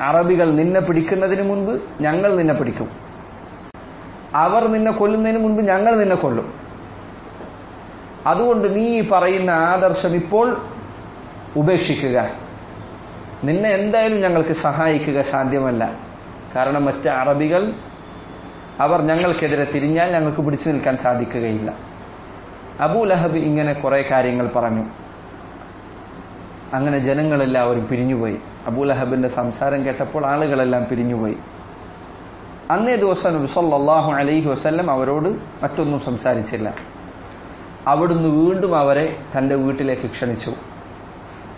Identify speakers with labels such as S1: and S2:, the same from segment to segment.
S1: അറബികൾ നിന്നെ പിടിക്കുന്നതിന് മുൻപ് ഞങ്ങൾ നിന്നെ പിടിക്കും. അവർ നിന്നെ കൊല്ലുന്നതിന് മുൻപ് ഞങ്ങൾ നിന്നെ കൊല്ലും. അതുകൊണ്ട് നീ പറയുന്ന ആദർശം ഇപ്പോൾ ഉപേക്ഷിക്കുക. നിന്നെ എന്തായാലും ഞങ്ങൾക്ക് സഹായിക്കുക സാധ്യമല്ല. കാരണം മറ്റ് അറബികൾ അവർ ഞങ്ങൾക്കെതിരെ തിരിഞ്ഞാൽ ഞങ്ങൾക്ക് പിടിച്ചു നിൽക്കാൻ സാധിക്കുകയില്ല. അബൂ ലഹബ് ഇങ്ങനെ കുറെ കാര്യങ്ങൾ പറഞ്ഞു. അങ്ങനെ ജനങ്ങളെല്ലാവരും പിരിഞ്ഞുപോയി. അബൂ ലഹബിന്റെ സംസാരം കേട്ടപ്പോൾ ആളുകളെല്ലാം പിരിഞ്ഞുപോയി. അന്നേ ദിവസം നബി സല്ലല്ലാഹു അലൈഹി വസല്ലം അവരോട് മറ്റൊന്നും സംസാരിച്ചില്ല. അവിടുന്ന് വീണ്ടും അവരെ തന്റെ വീട്ടിലേക്ക് ക്ഷണിച്ചു.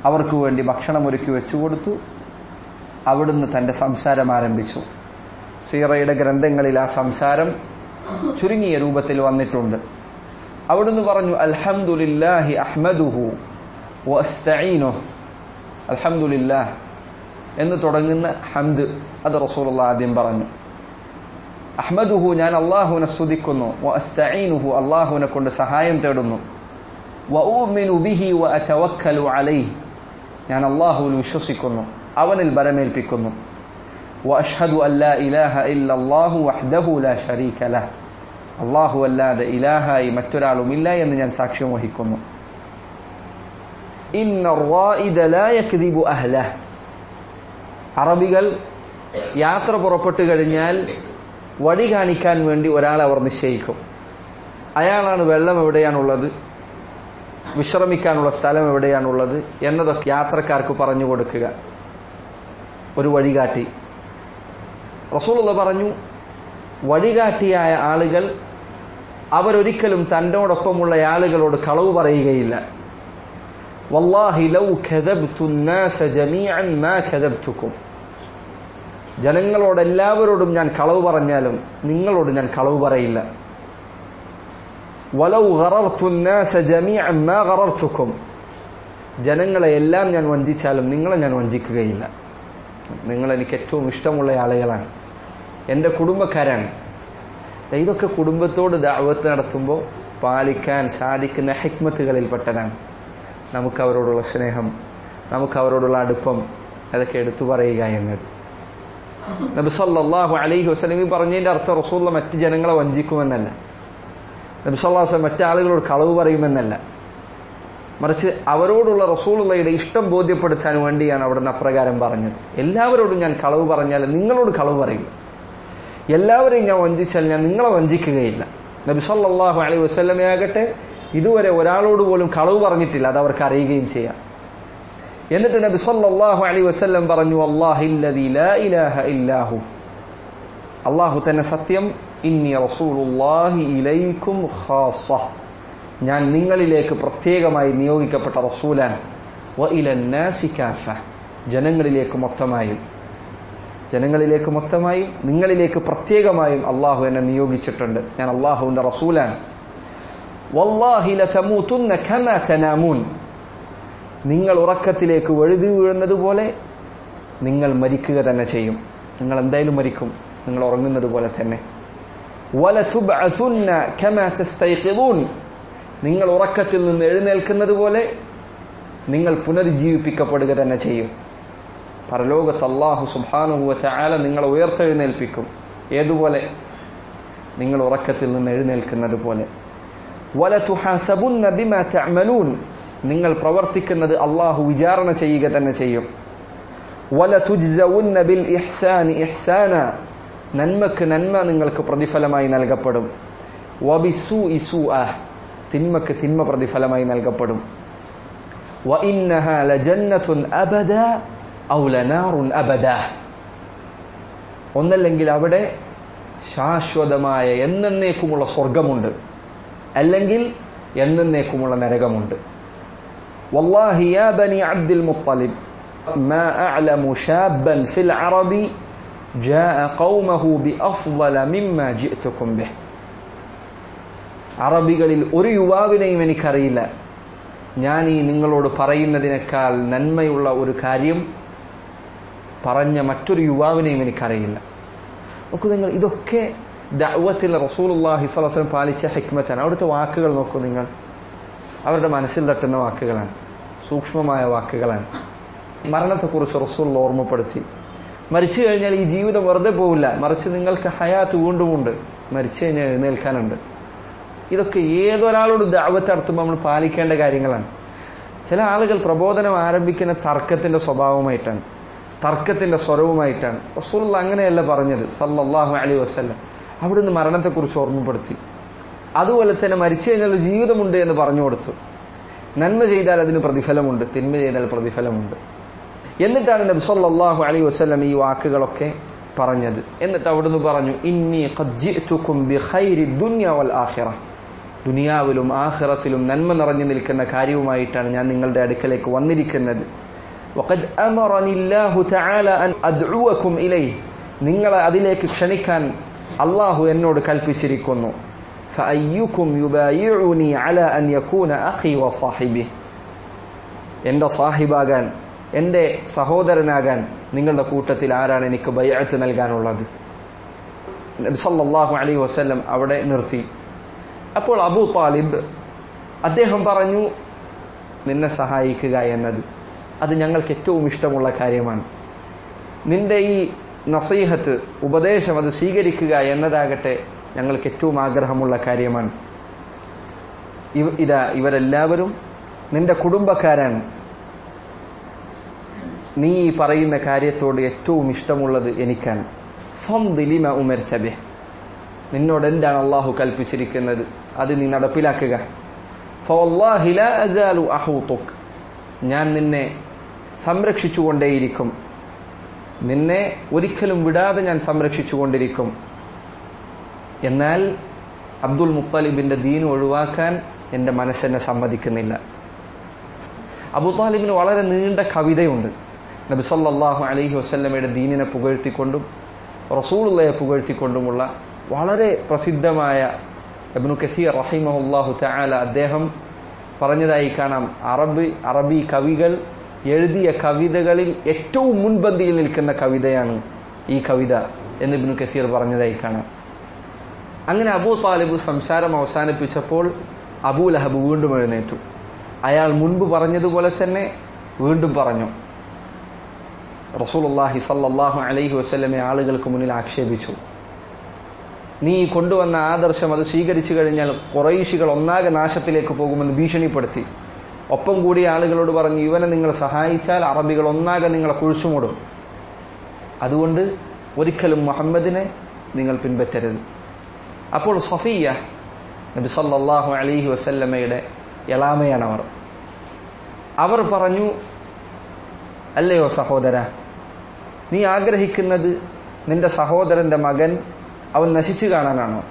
S1: അവർക്ക് വേണ്ടി ഭക്ഷണം ഒരുക്കി വെച്ചു കൊടുത്തു. അവിടുന്ന് തന്റെ സംസാരം ആരംഭിച്ചു. സീറയുടെ ഗ്രന്ഥങ്ങളിൽ ആ സംസാരം ചുരുങ്ങിയ രൂപത്തിൽ വന്നിട്ടുണ്ട്. അവിടുന്ന് പറഞ്ഞു അൽഹംദുലില്ലാഹി അഹ്മദുഹു അൽഹംദുലില്ലാഹ്. എന്ന് തുടങ്ങുന്ന ഹംദ് അത് റസൂലുള്ള ആദ്യം പറഞ്ഞു. അഹ്മദുഹു ഞാൻ അള്ളാഹുവിനെ സ്തുതിക്കുന്നു. അസ്തഈനുഹു അള്ളാഹുവിനെ കൊണ്ട് സഹായം തേടുന്നു. ബിഹി അലൈഹി. ഞാൻ അള്ളാഹുവിൽ വിശ്വസിക്കുന്നു. അവനിൽ ബലമേൽപ്പിക്കുന്നു. വഅഷ്ഹദു അല്ലാ ഇലാഹ ഇല്ലല്ലാഹു വഹ്ദഹു ലാ ശരീക ലഹ്. അള്ളാഹു അല്ലാതെ ഇലാഹായി മറ്റൊരാളുമില്ല എന്ന് ഞാൻ സാക്ഷ്യം വഹിക്കുന്നു. ഇന്ന റായിദ ലാ യക്ദിബു അഹ്ലഹ്. അറബികൾ യാത്ര പുറപ്പെട്ടു കഴിഞ്ഞാൽ വഴി കാണിക്കാൻ വേണ്ടി ഒരാളെ അവർ നിശ്ചയിക്കും അയാളാണ് വെള്ളം എവിടെയാണുള്ളത് വിശ്രമിക്കാനുള്ള സ്ഥലം എവിടെയാണുള്ളത് എന്നതൊക്കെ യാത്രക്കാർക്ക് പറഞ്ഞു കൊടുക്കുക ഒരു വഴികാട്ടി റസൂലുള്ള പറഞ്ഞു വഴികാട്ടിയായ ആളുകൾ അവരൊരിക്കലും തന്നോടൊപ്പമുള്ള ആളുകളോട് കളവ് പറയുകയില്ല വല്ലാഹി ലൗ കദബ്തു الناس جميعا ما كذبتكم ജനങ്ങളോട് എല്ലാവരോടും ഞാൻ കളവ് പറഞ്ഞാലും നിങ്ങളോട് ഞാൻ കളവ് പറയില്ല. ജനങ്ങളെ എല്ലാം ഞാൻ വഞ്ചിച്ചാലും നിങ്ങളെ ഞാൻ വഞ്ചിക്കുകയില്ല. നിങ്ങൾ എനിക്ക് ഏറ്റവും ഇഷ്ടമുള്ള ആളുകളാണ്. എന്റെ കുടുംബക്കാരാണ്. ഇതൊക്കെ കുടുംബത്തോട് ദാവത്ത് നടത്തുമ്പോൾ പാലിക്കാൻ സാധിക്കുന്ന ഹെക്മത്തുകളിൽപ്പെട്ടതാണ്. നമുക്ക് അവരോടുള്ള സ്നേഹം നമുക്ക് അവരോടുള്ള അടുപ്പം അതൊക്കെ എടുത്തു പറയുക എന്നത്. നബി സല്ലല്ലാഹു അലൈഹി വസല്ലം പറഞ്ഞതിന്റെ അർത്ഥം റസൂള്ള മറ്റ് ജനങ്ങളെ വഞ്ചിക്കുമെന്നല്ല. നബി മറ്റു ആളുകളോട് കളവ് പറയുമെന്നല്ല. മറിച്ച് അവരോടുള്ള റസൂളുള്ളയുടെ ഇഷ്ടം ബോധ്യപ്പെടുത്താൻ വേണ്ടിയാണ് അവിടുന്ന് അപ്രകാരം പറഞ്ഞത്. എല്ലാവരോടും ഞാൻ കളവ് പറഞ്ഞാൽ നിങ്ങളോട് കളവ് പറയും. എല്ലാവരെയും ഞാൻ വഞ്ചിച്ചാൽ ഞാൻ നിങ്ങളെ വഞ്ചിക്കുകയില്ല. നബി സല്ലല്ലാഹു അലൈഹി വസ്ലമയാകട്ടെ ഇതുവരെ ഒരാളോട് പോലും കളവ് പറഞ്ഞിട്ടില്ല. അത് അവർക്ക് അറിയുകയും ചെയ്യാം. എന്നിട്ട് നബി സല്ലല്ലാഹു അലൈഹി വസല്ലം പറഞ്ഞു അല്ലാഹില്ലദീ ലാ ഇലാഹ ഇല്ലാഹു അല്ലാഹു തന്നെ സത്യം ഇന്നി റസൂലുല്ലാഹി ഇലൈക്കും ഖാസ ഞാൻ നിങ്ങളിലേക്ക് പ്രത്യേകമായി നിയോഗിക്കപ്പെട്ട കാഫ. ജനങ്ങളിലേക്ക് മൊത്തമായും ജനങ്ങളിലേക്ക് മൊത്തമായും നിങ്ങളിലേക്ക് പ്രത്യേകമായും അല്ലാഹു എന്നെ നിയോഗിച്ചിട്ടുണ്ട്. ഞാൻ അള്ളാഹുവിന്റെ റസൂലാണ്. വല്ലാഹി ലതമൂതുന്ന കമാ തനാമൂൻ. നിങ്ങൾ ഉറക്കത്തിലേക്ക് വഴുതി വീഴുന്നത് പോലെ നിങ്ങൾ മരിക്കുക തന്നെ ചെയ്യും. നിങ്ങൾ എന്തായാലും മരിക്കും. നിങ്ങൾ ഉറങ്ങുന്നത് പോലെ തന്നെ. നിങ്ങൾ ഉറക്കത്തിൽ നിന്ന് എഴുന്നേൽക്കുന്നത് പോലെ നിങ്ങൾ പുനരുജ്ജീവിപ്പിക്കപ്പെടുക തന്നെ ചെയ്യും. പരലോകത്ത് അള്ളാഹു സുബാനുഹുവ ചാല നിങ്ങളെ ഉയർത്തെഴുന്നേൽപ്പിക്കും. ഏതുപോലെ? നിങ്ങൾ ഉറക്കത്തിൽ നിന്ന് എഴുന്നേൽക്കുന്നത് പോലെ. ബിമാ തഅമലൂൻ. നിങ്ങൾ പ്രവർത്തിക്കുന്നത് അള്ളാഹു വിചാരണ ചെയ്യുക തന്നെ ചെയ്യും. വലതുജ്സവുന്ന ബിൽ ഇഹ്സാനി ഇഹ്സാന. നന്മക്ക് നന്മ നിങ്ങൾക്ക് പ്രതിഫലമായി നൽകപ്പെടും. തിന്മക്ക് തിന്മ പ്രതിഫലമായി നൽകപ്പെടും. ലജന്നതുൻ അബദ ഔ ലനാറുൻ അബദ. ഒന്നല്ലെങ്കിൽ അവിടെ ശാശ്വതമായ എന്നേക്കുമുള്ള സ്വർഗമുണ്ട് അല്ലെങ്കിൽ എന്നേക്കുമുള്ള നരകമുണ്ട് والله يا بني عبد المطلب ما أعلم شابا في العرب جاء قومه بأفضل مما جئتكم به അറബികളിൽ ഒരു യുവാവിനെയും എനിക്കറിയില്ല ഞാൻ ഈ നിങ്ങളോട് പറയുന്നതിനേക്കാൾ നന്മയുള്ള ഒരു കാര്യം പറഞ്ഞ മറ്റൊരു യുവാവിനെയും എനിക്കറിയില്ല നോക്കൂ നിങ്ങൾ ഇതൊക്കെ ദഅവത്തിൽ റസൂലുള്ളാഹി സ്വല്ലല്ലാഹു അലൈഹി വസല്ലം പാലിച്ച ഹിക്മത്താണ്. അവിടുത്തെ വാക്കുകൾ നോക്കൂ നിങ്ങൾ. അവരുടെ മനസ്സിൽ തട്ടുന്ന വാക്കുകളാണ്. സൂക്ഷ്മമായ വാക്കുകളാണ്. മരണത്തെക്കുറിച്ച് റസൂൽ ഓർമ്മപ്പെടുത്തി. മരിച്ചു കഴിഞ്ഞാൽ ഈ ജീവിതം വെറുതെ പോവില്ല. മറിച്ച് നിങ്ങൾക്ക് ഹയാത്ത് വീണ്ടുമുണ്ട് മരിച്ചു കഴിഞ്ഞാൽ എഴുന്നേൽക്കാനുണ്ട്. ഇതൊക്കെ ഏതൊരാളോട് ദാവത്ത് നടത്തുമ്പോൾ നമ്മൾ പാലിക്കേണ്ട കാര്യങ്ങളാണ്. ചില ആളുകൾ പ്രബോധനം ആരംഭിക്കുന്ന തർക്കത്തിന്റെ സ്വഭാവമായിട്ടാണ്. തർക്കത്തിന്റെ സ്വരവുമായിട്ടാണ്. റസൂലുള്ള അങ്ങനെയല്ല പറഞ്ഞത്. സല്ലാഹു അലി വസല്ലം. അവിടുന്ന് മരണത്തെക്കുറിച്ച് ഓർമ്മപ്പെടുത്തി. അതുപോലെ തന്നെ മരിച്ചു കഴിഞ്ഞാൽ ജീവിതമുണ്ട് എന്ന് പറഞ്ഞു കൊടുത്തു. നന്മ ചെയ്താൽ അതിന് പ്രതിഫലമുണ്ട് തിന്മ ചെയ്താൽ പ്രതിഫലമുണ്ട്. എന്നിട്ടാണ് നബ്സല്ലാഹു അലൈ വസ്ലം ഈ വാക്കുകളൊക്കെ പറഞ്ഞത്. എന്നിട്ട് അവിടുന്ന് പറഞ്ഞു ഇന്നി ആഖിറ. ദുനിയാവിലും ആഖിറത്തിലും നന്മ നിറഞ്ഞു നിൽക്കുന്ന കാര്യവുമായിട്ടാണ് ഞാൻ നിങ്ങളുടെ അടുക്കലേക്ക് വന്നിരിക്കുന്നത്. നിങ്ങളെ അതിലേക്ക് ക്ഷണിക്കാൻ അള്ളാഹു എന്നോട് കൽപ്പിച്ചിരിക്കുന്നു. എന്റെ സാഹിബാകാൻ എന്റെ സഹോദരനാകാൻ നിങ്ങളുടെ കൂട്ടത്തിൽ ആരാണ് എനിക്ക് ബയ്യത്ത് നൽകാനുള്ളത്? സല്ലാഹു അലൈഹി വസ്ല്ലം അവിടെ നിർത്തി. അപ്പോൾ അബു താലിബ് അദ്ദേഹം പറഞ്ഞു നിന്നെ സഹായിക്കുക എന്നത് അത് ഞങ്ങൾക്ക് ഏറ്റവും ഇഷ്ടമുള്ള കാര്യമാണ്. നിന്റെ ഈ നസീഹത്ത് ഉപദേശം അത് സ്വീകരിക്കുക എന്നതാകട്ടെ ഞങ്ങൾക്ക് ഏറ്റവും ആഗ്രഹമുള്ള കാര്യമാണ്. ഇതാ ഇവരെല്ലാവരും നിന്റെ കുടുംബക്കാരാണ്. നീ ഈ പറയുന്ന കാര്യത്തോട് ഏറ്റവും ഇഷ്ടമുള്ളത് എനിക്കാണ്. ഫം ദിലിമ ഉമർ തബെ നിന്നോട് എന്താണ് അള്ളാഹു കൽപ്പിച്ചിരിക്കുന്നത്? അത് നീ നടപ്പിലാക്കുക. ഞാൻ നിന്നെ സംരക്ഷിച്ചുകൊണ്ടേയിരിക്കും. നിന്നെ ഒരിക്കലും വിടാതെ ഞാൻ സംരക്ഷിച്ചുകൊണ്ടിരിക്കും. എന്നാൽ അബ്ദുൽ മുത്തലിബിന്റെ ദീൻ ഒഴിവാക്കാൻ എന്റെ മനസ്സെന്നെ സമ്മതിക്കുന്നില്ല. അബു താലിബിന് വളരെ നീണ്ട കവിതയുണ്ട്. നബി സല്ലല്ലാഹു അലൈഹി വസല്ലമയുടെ ദീനിനെ പുകഴ്ത്തിക്കൊണ്ടും റസൂളുള്ളയെ പുകഴ്ത്തിക്കൊണ്ടുമുള്ള വളരെ പ്രസിദ്ധമായ അബ്നു കസീർ റഹിമഹുല്ലാഹു തആല അദ്ദേഹം പറഞ്ഞതായി കാണാം. അറബ് അറബി കവികൾ എഴുതിയ കവിതകളിൽ ഏറ്റവും മുൻപന്തിയിൽ നിൽക്കുന്ന കവിതയാണ് ഈ കവിത എന്ന് ഇബ്നു കസീർ പറഞ്ഞതായി കാണാം. അങ്ങനെ അബൂ താലിബ് സംസാരം അവസാനിപ്പിച്ചപ്പോൾ അബൂ ലഹബ് വീണ്ടും എഴുന്നേറ്റു. അയാൾ മുൻപ് പറഞ്ഞതുപോലെ തന്നെ വീണ്ടും പറഞ്ഞു. റസൂലുള്ളാഹി സല്ലല്ലാഹു അലൈഹി വസല്ലമെ ആളുകൾക്ക് മുന്നിൽ ആക്ഷേപിച്ചു. നീ കൊണ്ടുവന്ന ആദർശം അത് സ്വീകരിച്ചു കഴിഞ്ഞാൽ കുറൈശികൾ ഒന്നാകെ നാശത്തിലേക്ക് പോകുമെന്ന് ഭീഷണിപ്പെടുത്തി. ഒപ്പം കൂടിയ ആളുകളോട് പറഞ്ഞു ഇവനെ നിങ്ങൾ സഹായിച്ചാൽ അറബികൾ ഒന്നാകെ നിങ്ങളെ കുഴിച്ചുമൂടും അതുകൊണ്ട് ഒരിക്കലും മുഹമ്മദിനെ നിങ്ങൾ പിൻപറ്റരുത്. അപ്പോൾ സഫിയ നബി സല്ലാഹു അലിഹി വസല്ലമ്മയുടെ എളാമയാണ് അവർ. അവർ പറഞ്ഞു അല്ലയോ സഹോദര നീ ആഗ്രഹിക്കുന്നത് നിന്റെ സഹോദരന്റെ മകൻ അവൻ നശിച്ചു കാണാനാണോ?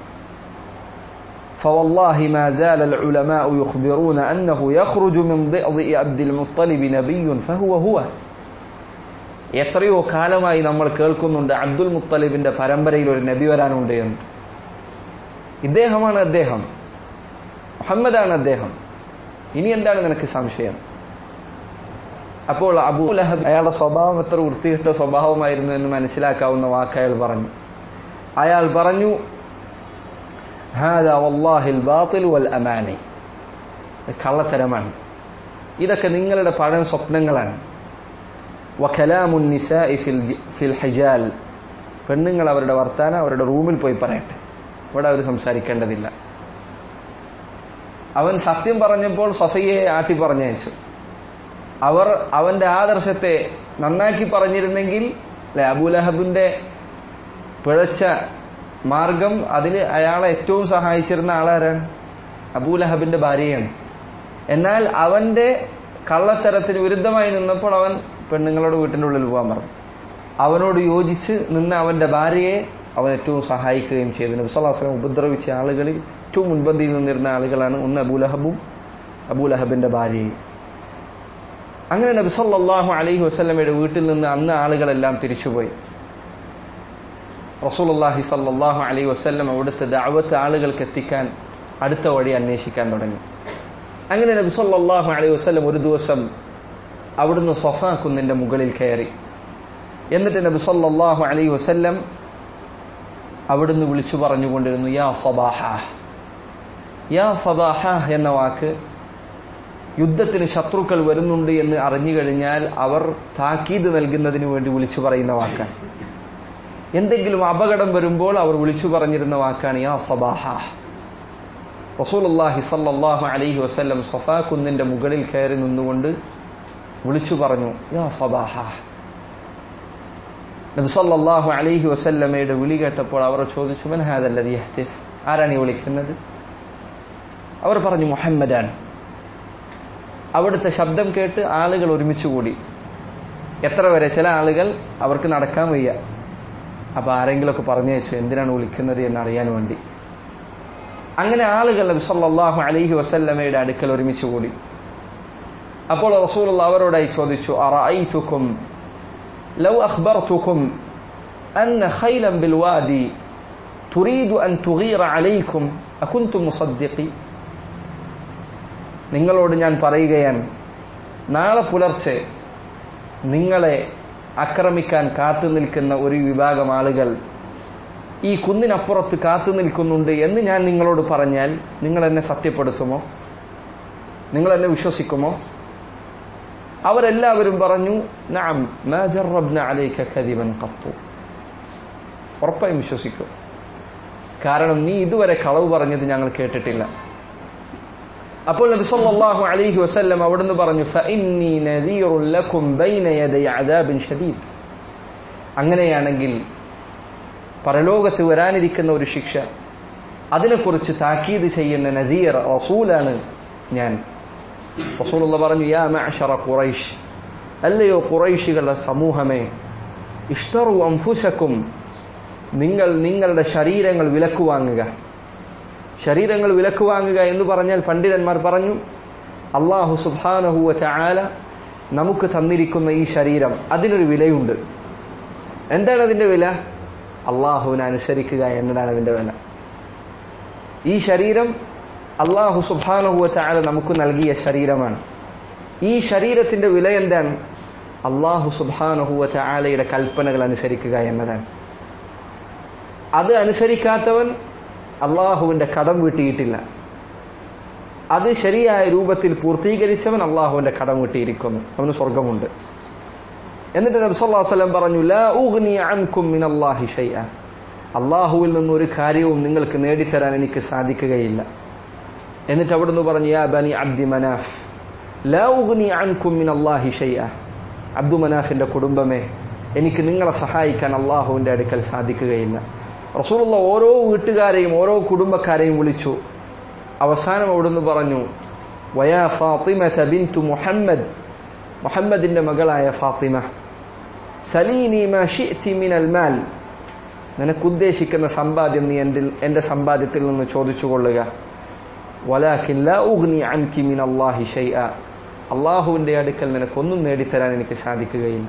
S1: فوالله ما زال العلماء يخبرون أنه يخرج من ضئضئ عبد المطلب نبي فهو هو എത്രയോ കാലമായി നമ്മൾ കേൾക്കുന്നുണ്ട് അബ്ദുൽ മുത്തലിബിന്റെ പരമ്പരയിൽ ഒരു നബി വരാനുണ്ട് എന്ന് ഇദ്ദേഹമാണ് അദ്ദേഹം മുഹമ്മദാണ് അദ്ദേഹം ഇനി എന്താണ് നിനക്ക് സംശയം അപ്പോൾ അബൂ ലഹബ് അയാളുടെ സ്വഭാവം എത്ര വൃത്തികെട്ട സ്വഭാവമായിരുന്നു എന്ന് മനസ്സിലാക്കാവുന്ന വാക്ക് അയാൾ പറഞ്ഞു അയാൾ പറഞ്ഞു "ഹാദാ വല്ലാഹിൽ ബാത്തിൽ അമാനി. കള്ളത്തരമാണ്. ഇതൊക്കെ നിങ്ങളുടെ പഴയ സ്വപ്നങ്ങളാണ്. ജി- ഫിൽ ഹിജാൽ. പെണ്ണുങ്ങൾ അവരുടെ വർത്താനം അവരുടെ റൂമിൽ പോയി പറയട്ടെ. ഇവിടെ അവർ സംസാരിക്കേണ്ടതില്ല. അവൻ സത്യം പറഞ്ഞപ്പോൾ സഫയെ ആട്ടി പറഞ്ഞയച്ചു. അവർ അവന്റെ ആദർശത്തെ നന്നാക്കി പറഞ്ഞിരുന്നെങ്കിൽ അല്ലെ അബൂലഹബിന്റെ പിഴച്ച മാർഗം അതിൽ അയാളെ ഏറ്റവും സഹായിച്ചിരുന്ന ആളാരാണ്? അബൂലഹബിന്റെ ഭാര്യയാണ്. എന്നാൽ അവന്റെ കള്ളത്തരത്തിന് വിരുദ്ധമായി നിന്നപ്പോൾ അവൻ പെണ്ണുങ്ങളോട് വീട്ടിന്റെ ഉള്ളിൽ പോകാൻ പറഞ്ഞു. അവനോട് യോജിച്ച് നിന്ന് അവന്റെ ഭാര്യയെ അവൻ ഏറ്റവും സഹായിക്കുകയും ചെയ്തു. നബ്സലാസ്ലം ഉപദ്രവിച്ച ആളുകളിൽ ഏറ്റവും മുൻപന്തിയിൽ നിന്നിരുന്ന ആളുകളാണ് ഒന്ന് അബൂലഹബും അബൂലഹബിന്റെ ഭാര്യയും. അങ്ങനെ നബി സല്ലല്ലാഹു അലൈഹി വസ്ലമയുടെ വീട്ടിൽ നിന്ന് അന്ന് ആളുകളെല്ലാം തിരിച്ചുപോയി. റസൂലുള്ളാഹി സല്ലാഹു അലൈഹി വസല്ലം അവിടുത്തെ ദാവത്ത് ആളുകൾക്ക് എത്തിക്കാൻ അടുത്ത വഴി അന്വേഷിക്കാൻ തുടങ്ങി. അങ്ങനെ നബി സല്ലാഹു അലൈഹി വസല്ലം ഒരു ദിവസം അവിടുന്ന് സൊഫാ മുകളിൽ കയറി. എന്നിട്ട് നബി സല്ലാഹു അലൈഹി വസ്ല്ലം അവിടുന്ന് വിളിച്ചു പറഞ്ഞുകൊണ്ടിരുന്നു യാ സബാഹ യാ സബാഹ എന്ന വാക്ക് യുദ്ധത്തിന് ശത്രുക്കൾ വരുന്നുണ്ട് എന്ന് അറിഞ്ഞു കഴിഞ്ഞാൽ അവർ താക്കീത് നൽകുന്നതിന് വേണ്ടി വിളിച്ചു പറയുന്ന വാക്കാണ്. എന്തെങ്കിലും അപകടം വരുമ്പോൾ അവർ വിളിച്ചു പറഞ്ഞിരുന്ന വാക്കാണ് യാ സബാഹ. റസൂലുള്ളാഹി സല്ലാഹു അലൈഹി വസ്ല്ലം സഫാ കുന്നിന്റെ മുകളിൽ കയറി നിന്നുകൊണ്ട് വിളിച്ചു പറഞ്ഞു യാ സബാഹ. നബി സല്ലല്ലാഹു അലൈഹി വസല്ലമയുടെ വിളി കേട്ടപ്പോൾ അവർ ചോദിച്ചു മൻ ഹാദല്ലദി യഹ്തിഫ്? ആരാണ് ഈ വിളിക്കുന്നത്? അവർ പറഞ്ഞു മുഹമ്മദാൻ. അവിടുത്തെ ശബ്ദം കേട്ട് ആളുകൾ ഒരുമിച്ച് കൂടി. എത്ര വരെ? ചില ആളുകൾ അവർക്ക് നടക്കാൻ വയ്യ. അപ്പൊ ആരെങ്കിലുമൊക്കെ വെച്ചു എന്തിനാണ് വിളിക്കുന്നത് എന്ന് അറിയാൻ വേണ്ടി. അങ്ങനെ ആളുകൾ നബി സല്ലല്ലാഹു അലൈഹി വസല്ലമയുടെ അടുക്കൽ ഒരുമിച്ച് കൂടി. അപ്പോൾ റസൂൽ അവരോടായി ചോദിച്ചു അറഅയ്തുക്കും ലൗ അഖ്ബർതുക്കും ഖൈലൻ ബിൽ വാദി تريد അൻ തുഗീറ അലൈക്കും അകുൻതും മുസദ്ദിഖി? നിങ്ങളോട് ഞാൻ പറയുകയാണ് നാളെ പുലർച്ചെ നിങ്ങളെ ആക്രമിക്കാൻ കാത്തു നിൽക്കുന്ന ഒരു വിഭാഗം ആളുകൾ ഈ കുന്നിനപ്പുറത്ത് കാത്തു നിൽക്കുന്നുണ്ട് എന്ന് ഞാൻ നിങ്ങളോട് പറഞ്ഞാൽ നിങ്ങൾ എന്നെ സത്യപ്പെടുത്തുമോ? നിങ്ങൾ എന്നെ വിശ്വസിക്കുമോ? അവരെല്ലാവരും പറഞ്ഞു ഉറപ്പായും വിശ്വസിക്കും. കാരണം നീ ഇതുവരെ കളവ് പറഞ്ഞത് ഞങ്ങൾ കേട്ടിട്ടില്ല. അപ്പോൾ നബി സല്ലല്ലാഹു അലൈഹി വസല്ലം അവിടുന്ന് പറഞ്ഞു ഫഇന്നി നദീറുൻ ലക്കും ബൈന യദൈ അദാബിൻ ഷദീദ്. അങ്ങനെയാണെങ്കിൽ പരലോകത്ത് വരാനിരിക്കുന്ന ഒരു ശിക്ഷ അതിനെക്കുറിച്ച് താക്കീത് ചെയ്യുന്ന നദീർ റസൂലാണ് ഞാൻ. റസൂലുള്ള പറഞ്ഞു യാ മഅശറ ഖുറൈഷ് അല്ലയോ ഖുറൈശികളുടെ സമൂഹമേ ഇഷ്തറു അംഫുസക്കും നിങ്ങൾ നിങ്ങളുടെ ശരീരങ്ങൾ വിലക്കു വാങ്ങുക. ശരീരങ്ങൾ വിലക്ക് വാങ്ങുക എന്ന് പറഞ്ഞാൽ പണ്ഡിതന്മാർ പറഞ്ഞു അള്ളാഹു സുബാനഹുവ ചാല നമുക്ക് തന്നിരിക്കുന്ന ഈ ശരീരം അതിനൊരു വിലയുണ്ട്. എന്താണ് അതിന്റെ വില? അള്ളാഹുവിനെ അനുസരിക്കുക എന്നതാണ് അതിന്റെ വില. ഈ ശരീരം അള്ളാഹു സുബാനഹുവ ചായാല നമുക്ക് നൽകിയ ശരീരമാണ്. ഈ ശരീരത്തിന്റെ വില എന്താണ്? അള്ളാഹു സുബാനഹുവ ചായാലയുടെ കൽപ്പനകൾ അനുസരിക്കുക എന്നതാണ്. അത് അനുസരിക്കാത്തവൻ അള്ളാഹുവിന്റെ കടം വീട്ടിയിട്ടില്ല. അത് ശരിയായ രൂപത്തിൽ പൂർത്തീകരിച്ചവൻ അള്ളാഹുവിന്റെ കടം വീട്ടിയിരിക്കുന്നു. അവന് സ്വർഗമുണ്ട് എന്നിട്ട് നബ്സല്ലാസ്ലം പറഞ്ഞു ലാ ഉഗ്നി അൻകും മിൻ ഷൈഅ. അള്ളാഹുവിൽ നിന്ന് ഒരു കാര്യവും നിങ്ങൾക്ക് നേടിത്തരാൻ എനിക്ക് സാധിക്കുകയില്ല. എന്നിട്ട് അവിടുന്ന് പറഞ്ഞു യാ ബനി അബ്ദി മനാഫ്. ലാ ഉഗ്നി അൻകും മിൻ ഷൈഅ. അബ്ദു മനാഫിന്റെ കുടുംബമേ എനിക്ക് നിങ്ങളെ സഹായിക്കാൻ അള്ളാഹുവിന്റെ അടുക്കൽ സാധിക്കുകയില്ല. റസൂലുള്ള ഓരോ വീട്ടുകാരെയും ഓരോ കുടുംബക്കാരെയും വിളിച്ചു. അവസാനം അവിടുന്ന് പറഞ്ഞു വയാ ഫാത്തിമ ബിന്തു മുഹമ്മദ്. മുഹമ്മദിന്റെ മകളായ ഫാത്തിമ സലീനി മിനൽ നിനക്ക് ഉദ്ദേശിക്കുന്ന സമ്പാദ്യം നീ എന്റെ എന്റെ സമ്പാദ്യത്തിൽ നിന്ന് ചോദിച്ചു കൊള്ളുക അള്ളാഹുവിന്റെ അടുക്കൽ നിനക്കൊന്നും നേടിത്തരാൻ എനിക്ക് സാധിക്കുകയില്ല.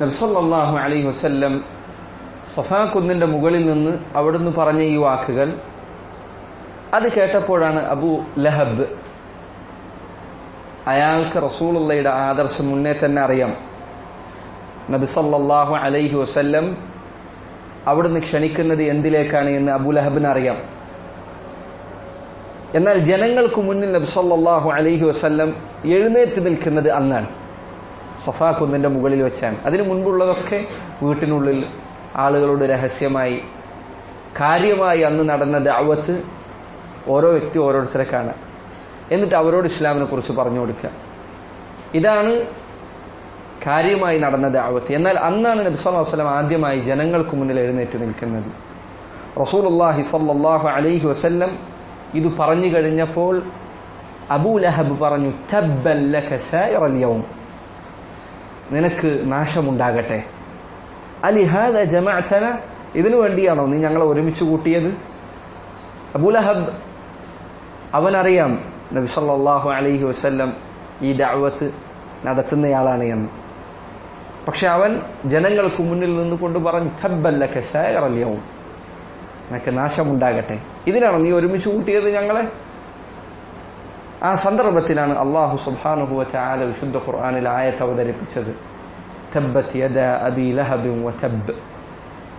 S1: നബ്സല്ലാഹു അലൈഹി വസ്ല്ലം സഫാ കുന്നിന്റെ മുകളിൽ നിന്ന് അവിടുന്ന് പറഞ്ഞ ഈ വാക്കുകൾ അത് കേട്ടപ്പോഴാണ് അബു ലഹബ് അയാൾക്ക് റസൂളുള്ളയുടെ ആദർശം മുന്നേ തന്നെ അറിയാം. നബി സല്ലല്ലാഹു അലൈഹി വസല്ലം അവിടുന്ന് ക്ഷണിക്കുന്നത് എന്തിലേക്കാണ് എന്ന് അബു ലഹബിന് അറിയാം. എന്നാൽ ജനങ്ങൾക്ക് മുന്നിൽ നബി സല്ലല്ലാഹു അലൈഹി വസല്ലം എഴുന്നേറ്റ് നിൽക്കുന്നത് അന്നാണ്. സഫാ കുന്നിന്റെ മുകളിൽ വെച്ചാണ്. അതിനു മുൻപുള്ളതൊക്കെ വീട്ടിനുള്ളിൽ ആളുകളോട് രഹസ്യമായി കാര്യമായി അന്ന് നടന്ന ദാവത്ത് ഓരോ വ്യക്തി ഓരോരുത്തരെ കാണാം എന്നിട്ട് അവരോട് ഇസ്ലാമിനെ കുറിച്ച് പറഞ്ഞു കൊടുക്കുക. ഇതാണ് കാര്യമായി നടന്ന ദാവത്ത് എന്നാൽ അന്നാണ് നബി സല്ലല്ലാഹു അലൈഹി ആദ്യമായി ജനങ്ങൾക്ക് മുന്നിൽ എഴുന്നേറ്റ് നിൽക്കുന്നത്. റസൂലുള്ളാഹി സല്ലല്ലാഹു അലൈഹി വസല്ലം ഇത് പറഞ്ഞു കഴിഞ്ഞപ്പോൾ അബൂ ലഹബ് പറഞ്ഞു തബ്ബൻ ലക സായിറൽ യൗം. നിനക്ക് നാശമുണ്ടാകട്ടെ. അലിഹാദ ജമഅതന ഇതിനു വേണ്ടിയാണോ നീ ഞങ്ങളെ ഒരുമിച്ച് കൂട്ടിയത്? അബുലഹബ് അവനറിയാം നബി സല്ലാഹു അലൈഹി വസല്ലം ഈ ദാവത്ത് നടത്തുന്നയാളാണ് എന്ന്. പക്ഷെ അവൻ ജനങ്ങൾക്ക് മുന്നിൽ നിന്നുകൊണ്ട് പറഞ്ഞു തബ്ബല്ലക സായിറൽ യൗം നിനക്ക് നാശമുണ്ടാകട്ടെ. ഇതിനാണോ നീ ഒരുമിച്ച് കൂട്ടിയത് ഞങ്ങളെ? ആ സന്ദർഭത്തിലാണ് അള്ളാഹു സുബ്ഹാനഹു വതആല വിശുദ്ധ ഖുർആനിൽ ആയത്ത് അവതരിപ്പിച്ചത് تبت يدا أبي لهب وتب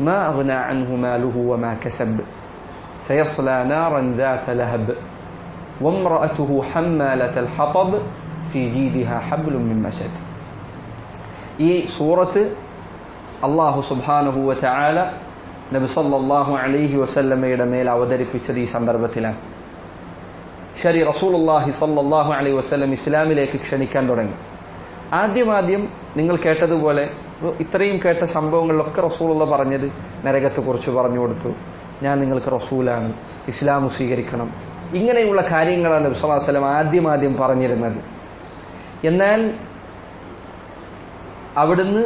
S1: ما أغنى عنه ماله وما كسب سيصلى نارا ذات لهب وامرأته حمالة الحطب في جيدها حبل من مسد ഈ സൂറത്ത് അള്ളാഹു സുബ്ഹാനഹു വതആല നബി സല്ലല്ലാഹു അലൈഹി വസല്ലമയുടെ മേൽ അവതരിപ്പിച്ചത് ഈ സന്ദർഭത്തിലാണ് ശരി റസൂലുള്ളാഹി സല്ലാഹു അലൈ വസ്ലം ഇസ്ലാമിലേക്ക് ക്ഷണിക്കാൻ തുടങ്ങി. ആദ്യമാദ്യം നിങ്ങൾ കേട്ടതുപോലെ ഇത്രയും കേട്ട സംഭവങ്ങളിലൊക്കെ റസൂലുള്ള പറഞ്ഞത് നരകത്തെക്കുറിച്ച് പറഞ്ഞു കൊടുത്തു. ഞാൻ നിങ്ങൾക്ക് റസൂലാണ് ഇസ്ലാം സ്വീകരിക്കണം. ഇങ്ങനെയുള്ള കാര്യങ്ങളാണ് നബി സല്ലല്ലാഹു അലൈഹി വസല്ലം ആദ്യമാദ്യം പറഞ്ഞിരുന്നത്. എന്നാൽ അവിടുന്ന്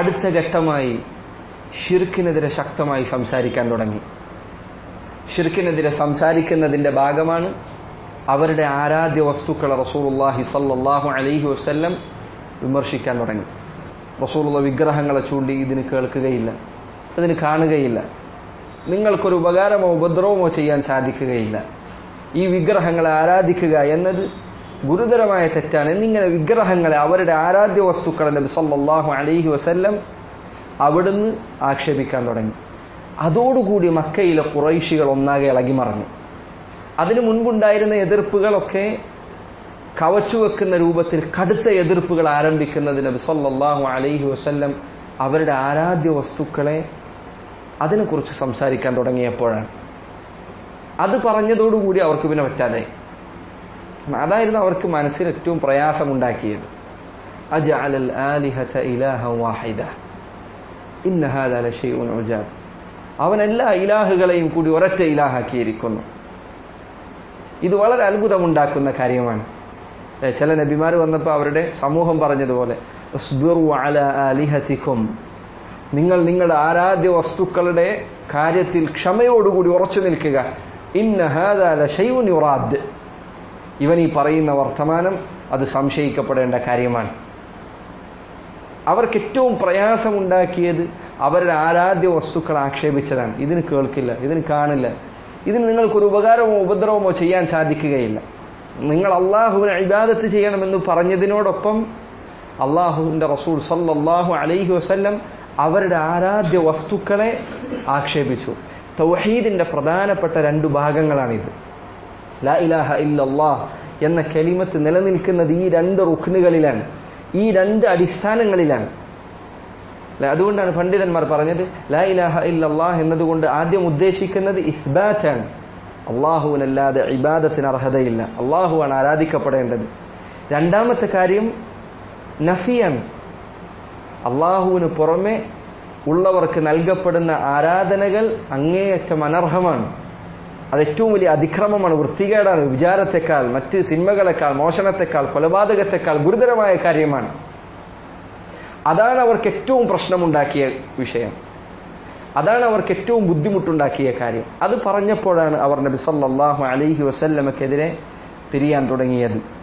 S1: അടുത്ത ഘട്ടമായി ഷിർക്കിനെതിരെ ശക്തമായി സംസാരിക്കാൻ തുടങ്ങി. ഷിർക്കിനെതിരെ സംസാരിക്കുന്നതിന്റെ ഭാഗമാണ് അവരുടെ ആരാധ്യ വസ്തുക്കളെ റസൂലുള്ളാഹി സല്ലാഹു അലൈഹി വസ്ല്ലം വിമർശിക്കാൻ തുടങ്ങി. റസൂലുള്ള വിഗ്രഹങ്ങളെ ചൂണ്ടി ഇതിന് കേൾക്കുകയില്ല ഇതിന് കാണുകയില്ല. നിങ്ങൾക്കൊരു ഉപകാരമോ ഉപദ്രവമോ ചെയ്യാൻ സാധിക്കുകയില്ല. ഈ വിഗ്രഹങ്ങളെ ആരാധിക്കുക എന്നത് ഗുരുതരമായ തെറ്റാണ്. എന്നിങ്ങനെ വിഗ്രഹങ്ങളെ അവരുടെ ആരാധ്യ വസ്തുക്കളെ നബി സല്ലാഹു അലൈഹി വസല്ലം അവിടുന്ന് ആക്ഷേപിക്കാൻ തുടങ്ങി. അതോടുകൂടി മക്കയിലെ കുറൈശികൾ ഒന്നാകെ ഇളകി മറഞ്ഞു. അതിനു മുൻപുണ്ടായിരുന്ന എതിർപ്പുകളൊക്കെ കവച്ചുവെക്കുന്ന രൂപത്തിൽ കടുത്ത എതിർപ്പുകൾ ആരംഭിക്കുന്നത് നബി അലൈഹി വസ്ല്ലം അവരുടെ ആരാധ്യ വസ്തുക്കളെ അതിനെക്കുറിച്ച് സംസാരിക്കാൻ തുടങ്ങിയപ്പോഴാണ്. അത് പറഞ്ഞതോടുകൂടി അവർക്ക് പിന്നെ പറ്റാതെ അതായിരുന്നു അവർക്ക് മനസ്സിൽ ഏറ്റവും പ്രയാസമുണ്ടാക്കിയത്. അജഅലൽ ആലിഹത ഇലാഹ വാഹിദ. ഇന്ന ഹാദാ ലശൈഉൻ ഉജാബ്. അവൻ എല്ലാ ഇലാഹുകളെയും കൂടി ഒരൊറ്റ ഇലാഹാക്കിയിരിക്കുന്നു. ഇത് വളരെ അത്ഭുതമുണ്ടാക്കുന്ന കാര്യമാണ്. ചില നബിമാർ വന്നപ്പോൾ അവരുടെ സമൂഹം പറഞ്ഞതുപോലെ. നിങ്ങൾ നിങ്ങളുടെ ആരാധ്യ വസ്തുക്കളുടെ കാര്യത്തിൽ ക്ഷമയോടുകൂടി ഉറച്ചു നിൽക്കുക. ഇവൻ ഈ പറയുന്ന വർത്തമാനം അത് സംശയിക്കപ്പെടേണ്ട കാര്യമാണ്. അവർക്ക് ഏറ്റവും പ്രയാസമുണ്ടാക്കിയത് അവരുടെ ആരാധ്യ വസ്തുക്കൾ ആക്ഷേപിച്ചതാണ്. ഇതിന് കേൾക്കില്ല ഇതിന് കാണില്ല. ഇതിന് നിങ്ങൾക്കൊരു ഉപകാരമോ ഉപദ്രവമോ ചെയ്യാൻ സാധിക്കുകയില്ല. നിങ്ങൾ അള്ളാഹുവിനെ ഇബാദത്ത് ചെയ്യണമെന്ന് പറഞ്ഞതിനോടൊപ്പം അള്ളാഹുവിന്റെ റസൂൽ സല്ലാഹു അലൈഹി വസ്ല്ലം അവരുടെ ആരാധ്യ വസ്തുക്കളെ ആക്ഷേപിച്ചു. തൗഹീദിന്റെ പ്രധാനപ്പെട്ട രണ്ടു ഭാഗങ്ങളാണിത്. ലാ ഇലാഹ ഇല്ലല്ലാഹ് എന്ന കലിമത്ത് നിലനിൽക്കുന്നത് ഈ രണ്ട് റുഖ്നുകളിലാണ്. ഈ രണ്ട് അടിസ്ഥാനങ്ങളിലാണ്. അല്ലേ? അതുകൊണ്ടാണ് പണ്ഡിതന്മാർ പറഞ്ഞത് ലാ ഇലാഹ ഇല്ലല്ലാഹ് എന്നതുകൊണ്ട് ആദ്യം ഉദ്ദേശിക്കുന്നത് ഇസ്ബാറ്റാണ്. അള്ളാഹുവിനല്ലാതെ ഇബാദത്തിന് അർഹതയില്ല. അള്ളാഹുവാണ് ആരാധിക്കപ്പെടേണ്ടത്. രണ്ടാമത്തെ കാര്യം നഫിയാണ്. അള്ളാഹുവിന് പുറമെ ഉള്ളവർക്ക് നൽകപ്പെടുന്ന ആരാധനകൾ അങ്ങേയറ്റം അനർഹമാണ്. അത് ഏറ്റവും വലിയ അതിക്രമമാണ് വൃത്തികേടാണ് വിചാരത്തെക്കാൾ മറ്റ് തിന്മകളെക്കാൾ മോഷണത്തെക്കാൾ കൊലപാതകത്തെക്കാൾ ഗുരുതരമായ കാര്യമാണ്. അതാണ് അവർക്ക് ഏറ്റവും പ്രശ്നമുണ്ടാക്കിയ വിഷയം. അതാണ് അവർക്ക് ഏറ്റവും ബുദ്ധിമുട്ടുണ്ടാക്കിയ കാര്യം. അത് പറഞ്ഞപ്പോഴാണ് അവർ നബി സല്ലല്ലാഹു അലൈഹി വസല്ലമക്കെതിരെ തിരിയാൻ തുടങ്ങിയത്.